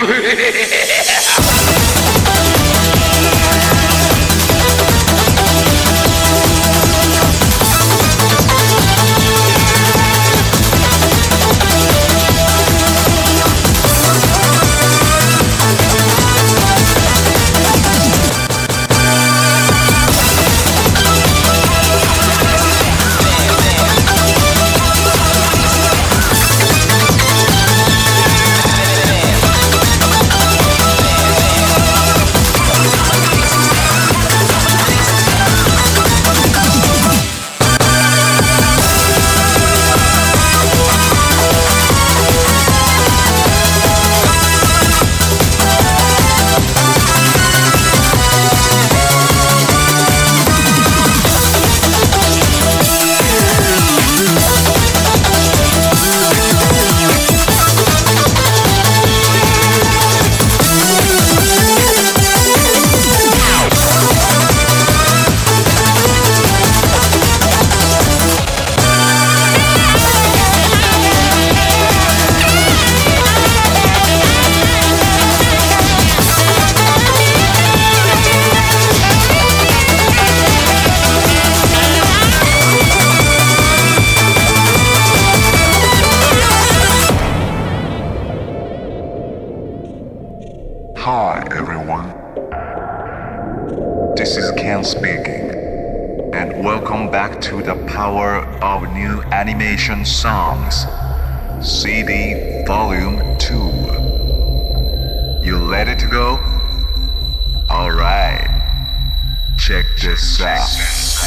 Yeah. Hi, everyone. This is Ken speaking, and welcome back to the power of new animation songs, CD Volume 2. You let it go? Alright, check this out.